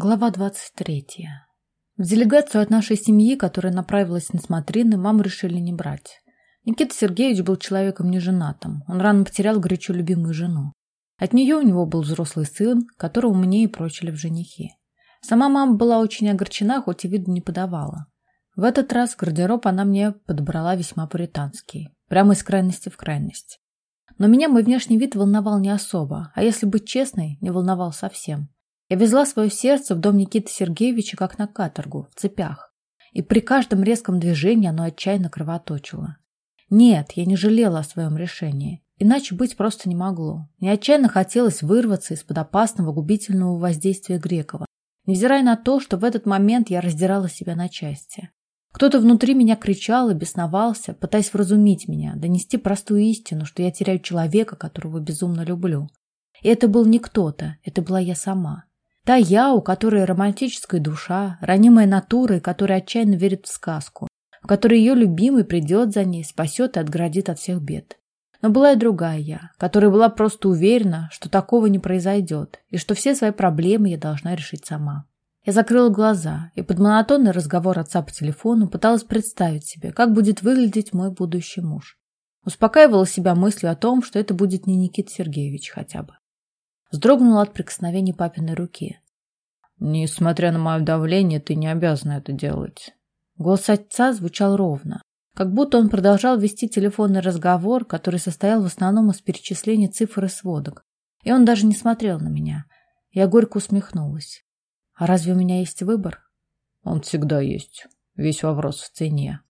Глава 23. В делегацию от нашей семьи, которая направилась на смотрины, маму решили не брать. Никита Сергеевич был человеком неженатым. Он рано потерял горячо любимую жену. От нее у него был взрослый сын, которого мне и прочили в женихи. Сама мама была очень огорчена, хоть и виду не подавала. В этот раз гардероб она мне подобрала весьма пуританский. Прямо из крайности в крайность. Но меня мой внешний вид волновал не особо, а если быть честной, не волновал совсем. Я везла свое сердце в дом Никиты Сергеевича как на каторгу, в цепях. И при каждом резком движении оно отчаянно кровоточило. Нет, я не жалела о своем решении. Иначе быть просто не могло. Мне отчаянно хотелось вырваться из-под опасного губительного воздействия Грекова, невзирая на то, что в этот момент я раздирала себя на части. Кто-то внутри меня кричал и бесновался, пытаясь вразумить меня, донести простую истину, что я теряю человека, которого безумно люблю. И это был не кто-то, это была я сама. Та я, у которой романтическая душа, ранимая натура и которая отчаянно верит в сказку, в которой ее любимый придет за ней, спасет и отградит от всех бед. Но была и другая я, которая была просто уверена, что такого не произойдет, и что все свои проблемы я должна решить сама. Я закрыла глаза и под монотонный разговор отца по телефону пыталась представить себе, как будет выглядеть мой будущий муж. Успокаивала себя мыслью о том, что это будет не Никита Сергеевич хотя бы. Вздрогнула от прикосновения папиной руки. «Несмотря на мое давление, ты не обязана это делать». Голос отца звучал ровно, как будто он продолжал вести телефонный разговор, который состоял в основном из перечисления цифр и сводок. И он даже не смотрел на меня. Я горько усмехнулась. «А разве у меня есть выбор?» «Он всегда есть. Весь вопрос в цене».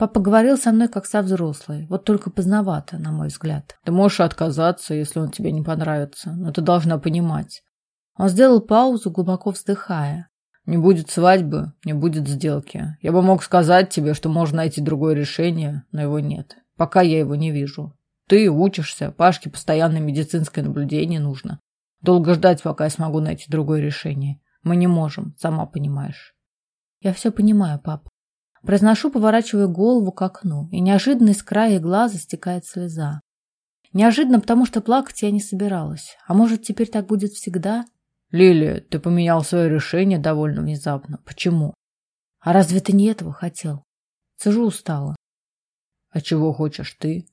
Папа говорил со мной как со взрослой, вот только поздновато, на мой взгляд. Ты можешь отказаться, если он тебе не понравится, но ты должна понимать. Он сделал паузу, глубоко вздыхая. Не будет свадьбы, не будет сделки. Я бы мог сказать тебе, что можно найти другое решение, но его нет. Пока я его не вижу. Ты учишься, Пашке постоянное медицинское наблюдение нужно. Долго ждать, пока я смогу найти другое решение. Мы не можем, сама понимаешь. Я все понимаю, пап. Произношу, поворачивая голову к окну, и неожиданно из края глаза стекает слеза. Неожиданно, потому что плакать я не собиралась. А может, теперь так будет всегда? Лилия, ты поменял свое решение довольно внезапно. Почему? А разве ты не этого хотел? Сижу устала. А чего хочешь ты?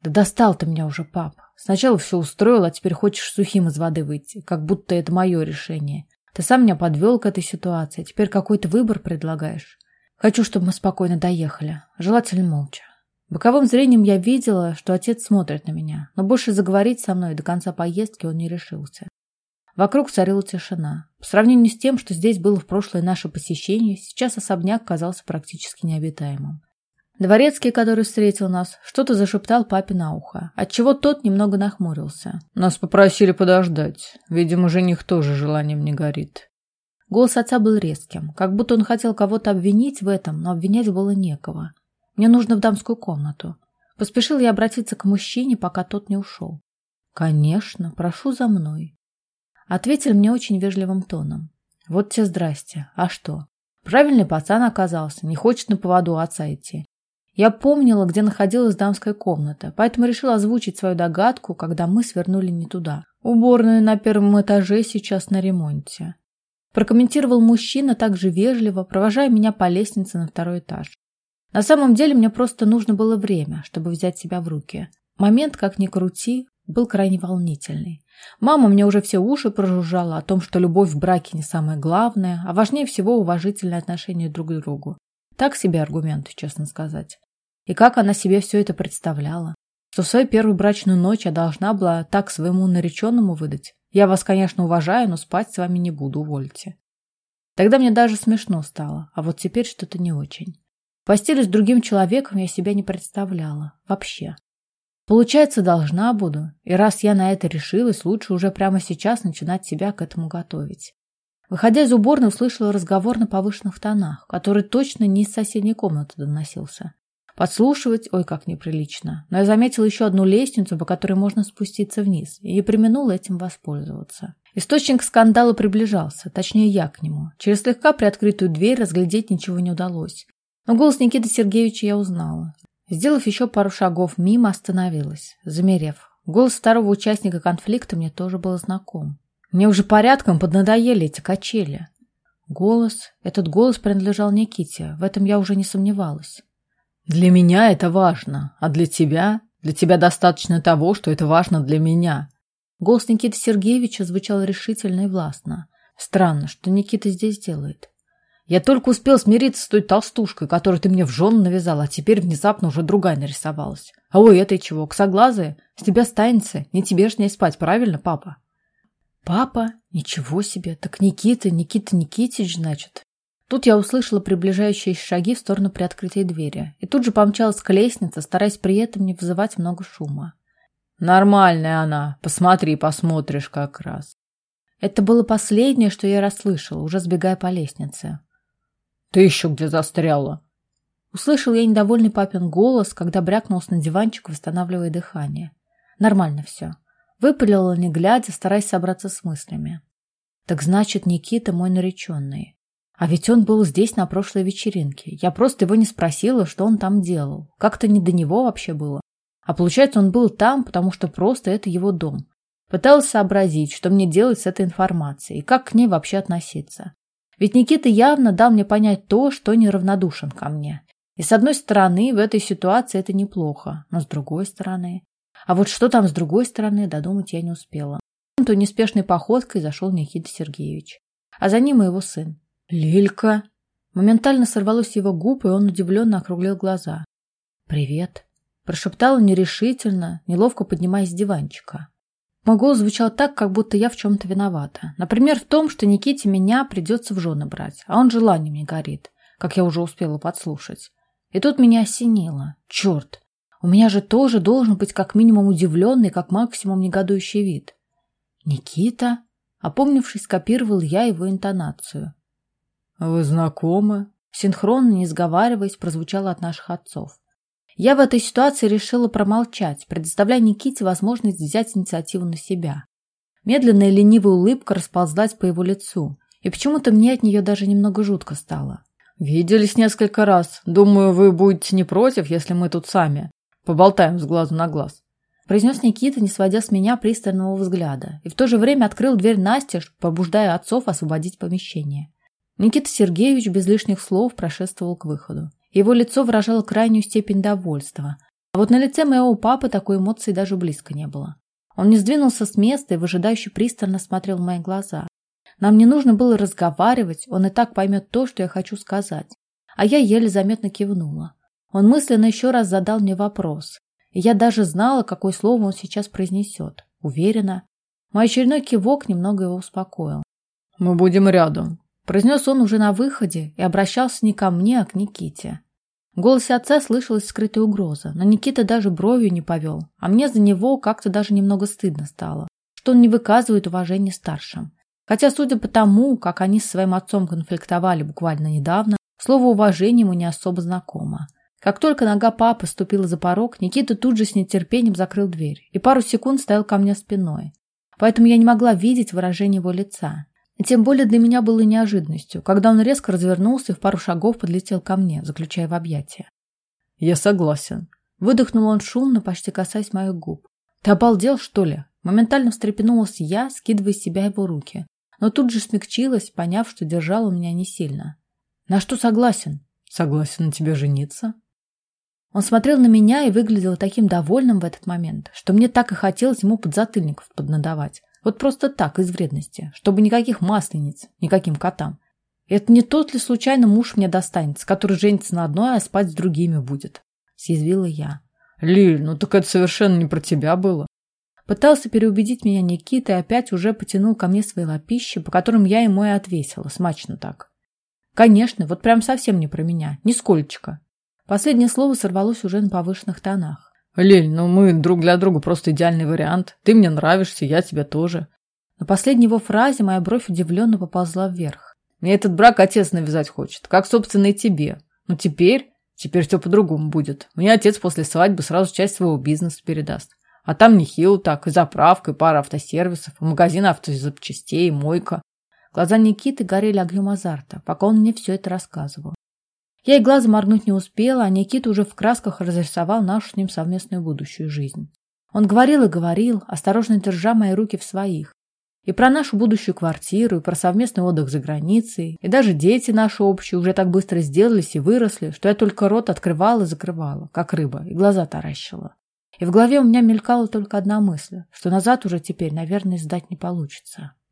Да достал ты меня уже, пап. Сначала все устроил, а теперь хочешь сухим из воды выйти, как будто это мое решение. Ты сам меня подвел к этой ситуации, а теперь какой-то выбор предлагаешь. Хочу, чтобы мы спокойно доехали, желательно молча. Боковым зрением я видела, что отец смотрит на меня, но больше заговорить со мной до конца поездки он не решился. Вокруг царила тишина. По сравнению с тем, что здесь было в прошлое наше посещение, сейчас особняк казался практически необитаемым. Дворецкий, который встретил нас, что-то зашептал папе на ухо, отчего тот немного нахмурился. Нас попросили подождать. Видимо, жених тоже желанием не горит. Голос отца был резким, как будто он хотел кого-то обвинить в этом, но обвинять было некого. Мне нужно в дамскую комнату. Поспешил я обратиться к мужчине, пока тот не ушел. «Конечно, прошу за мной». Ответил мне очень вежливым тоном. «Вот тебе здрасте. А что? Правильный пацан оказался, не хочет на поводу отца идти. Я помнила, где находилась дамская комната, поэтому решила озвучить свою догадку, когда мы свернули не туда. Уборная на первом этаже сейчас на ремонте прокомментировал мужчина также вежливо, провожая меня по лестнице на второй этаж. На самом деле мне просто нужно было время, чтобы взять себя в руки. Момент, как ни крути, был крайне волнительный. Мама мне уже все уши прожужжала о том, что любовь в браке не самое главное, а важнее всего уважительное отношение друг к другу. Так себе аргументы, честно сказать. И как она себе все это представляла? Что в свою первую брачную ночь я должна была так своему нареченному выдать? Я вас, конечно, уважаю, но спать с вами не буду, увольте. Тогда мне даже смешно стало, а вот теперь что-то не очень. В постели с другим человеком я себя не представляла. Вообще. Получается, должна буду. И раз я на это решилась, лучше уже прямо сейчас начинать себя к этому готовить. Выходя из уборной, услышала разговор на повышенных тонах, который точно не из соседней комнаты доносился. Подслушивать, ой, как неприлично. Но я заметила еще одну лестницу, по которой можно спуститься вниз, и применула этим воспользоваться. Источник скандала приближался, точнее я к нему. Через слегка приоткрытую дверь разглядеть ничего не удалось. Но голос Никиты Сергеевича я узнала. Сделав еще пару шагов мимо, остановилась, замерев. Голос второго участника конфликта мне тоже был знаком. Мне уже порядком поднадоели эти качели. Голос, этот голос принадлежал Никите, в этом я уже не сомневалась. Для меня это важно, а для тебя? Для тебя достаточно того, что это важно для меня. Голос Никиты Сергеевича звучал решительно и властно. Странно, что Никита здесь делает. Я только успел смириться с той толстушкой, которую ты мне в жены навязал, а теперь внезапно уже другая нарисовалась. А у этой чего, косоглазая? С тебя станется, не тебе ж не спать, правильно, папа? Папа? Ничего себе, так Никита, Никита Никитич, значит. Тут я услышала приближающиеся шаги в сторону приоткрытой двери и тут же помчалась к лестнице, стараясь при этом не вызывать много шума. Нормальная она, посмотри, посмотришь как раз. Это было последнее, что я расслышала, уже сбегая по лестнице. Ты еще где застряла? Услышал я недовольный папин голос, когда брякнулся на диванчик, восстанавливая дыхание. Нормально все. Выпалила, не глядя, стараясь собраться с мыслями. Так значит, Никита мой нареченный. А ведь он был здесь на прошлой вечеринке. Я просто его не спросила, что он там делал. Как-то не до него вообще было. А получается, он был там, потому что просто это его дом. Пыталась сообразить, что мне делать с этой информацией и как к ней вообще относиться. Ведь Никита явно дал мне понять то, что неравнодушен ко мне. И с одной стороны, в этой ситуации это неплохо, но с другой стороны... А вот что там с другой стороны, додумать я не успела. То неспешной походкой зашел Никита Сергеевич. А за ним и его сын. «Лилька!» Моментально сорвалось его губ, и он удивленно округлил глаза. «Привет!» Прошептала нерешительно, неловко поднимаясь с диванчика. Мой голос звучал так, как будто я в чем-то виновата. Например, в том, что Никите меня придется в жены брать, а он желанием не горит, как я уже успела подслушать. И тут меня осенило. Черт, у меня же тоже должен быть как минимум удивленный, как максимум негодующий вид. Никита? Опомнившись, скопировал я его интонацию. «Вы знакомы?» Синхронно, не сговариваясь, прозвучало от наших отцов. Я в этой ситуации решила промолчать, предоставляя Никите возможность взять инициативу на себя. Медленная ленивая улыбка расползлась по его лицу, и почему-то мне от нее даже немного жутко стало. «Виделись несколько раз. Думаю, вы будете не против, если мы тут сами поболтаем с глазу на глаз», произнес Никита, не сводя с меня пристального взгляда, и в то же время открыл дверь настежь, побуждая отцов освободить помещение. Никита Сергеевич без лишних слов прошествовал к выходу. Его лицо выражало крайнюю степень довольства. А вот на лице моего папы такой эмоции даже близко не было. Он не сдвинулся с места и выжидающе пристально смотрел в мои глаза. Нам не нужно было разговаривать, он и так поймет то, что я хочу сказать. А я еле заметно кивнула. Он мысленно еще раз задал мне вопрос. И я даже знала, какое слово он сейчас произнесет. Уверена. Мой очередной кивок немного его успокоил. «Мы будем рядом», – произнес он уже на выходе и обращался не ко мне, а к Никите. В голосе отца слышалась скрытая угроза, но Никита даже бровью не повел, а мне за него как-то даже немного стыдно стало, что он не выказывает уважения старшим. Хотя, судя по тому, как они с своим отцом конфликтовали буквально недавно, слово «уважение» ему не особо знакомо. Как только нога папы ступила за порог, Никита тут же с нетерпением закрыл дверь и пару секунд стоял ко мне спиной. Поэтому я не могла видеть выражение его лица. Тем более для меня было неожиданностью, когда он резко развернулся и в пару шагов подлетел ко мне, заключая в объятия. «Я согласен». Выдохнул он шумно, почти касаясь моих губ. «Ты обалдел, что ли?» Моментально встрепенулась я, скидывая с себя его руки. Но тут же смягчилась, поняв, что держал он меня не сильно. «На что согласен?» «Согласен на тебе жениться?» Он смотрел на меня и выглядел таким довольным в этот момент, что мне так и хотелось ему подзатыльников поднадавать. Вот просто так, из вредности, чтобы никаких маслениц, никаким котам. Это не тот ли случайно муж мне достанется, который женится на одной, а спать с другими будет? Съязвила я. Лиль, ну так это совершенно не про тебя было. Пытался переубедить меня Никита и опять уже потянул ко мне свои лапищи, по которым я ему и отвесила, смачно так. Конечно, вот прям совсем не про меня, нисколько. Последнее слово сорвалось уже на повышенных тонах. Лель, ну мы друг для друга просто идеальный вариант. Ты мне нравишься, я тебе тоже. На последней его фразе моя бровь удивленно поползла вверх. Мне этот брак отец навязать хочет, как, собственно, и тебе. Но теперь, теперь все по-другому будет. Мне отец после свадьбы сразу часть своего бизнеса передаст. А там нехило так, и заправка, и пара автосервисов, и магазин автозапчастей, и мойка. Глаза Никиты горели огнем азарта, пока он мне все это рассказывал. Я и глазом моргнуть не успела, а Никита уже в красках разрисовал нашу с ним совместную будущую жизнь. Он говорил и говорил, осторожно держа мои руки в своих. И про нашу будущую квартиру, и про совместный отдых за границей, и даже дети наши общие уже так быстро сделались и выросли, что я только рот открывала и закрывала, как рыба, и глаза таращила. И в голове у меня мелькала только одна мысль, что назад уже теперь, наверное, сдать не получится.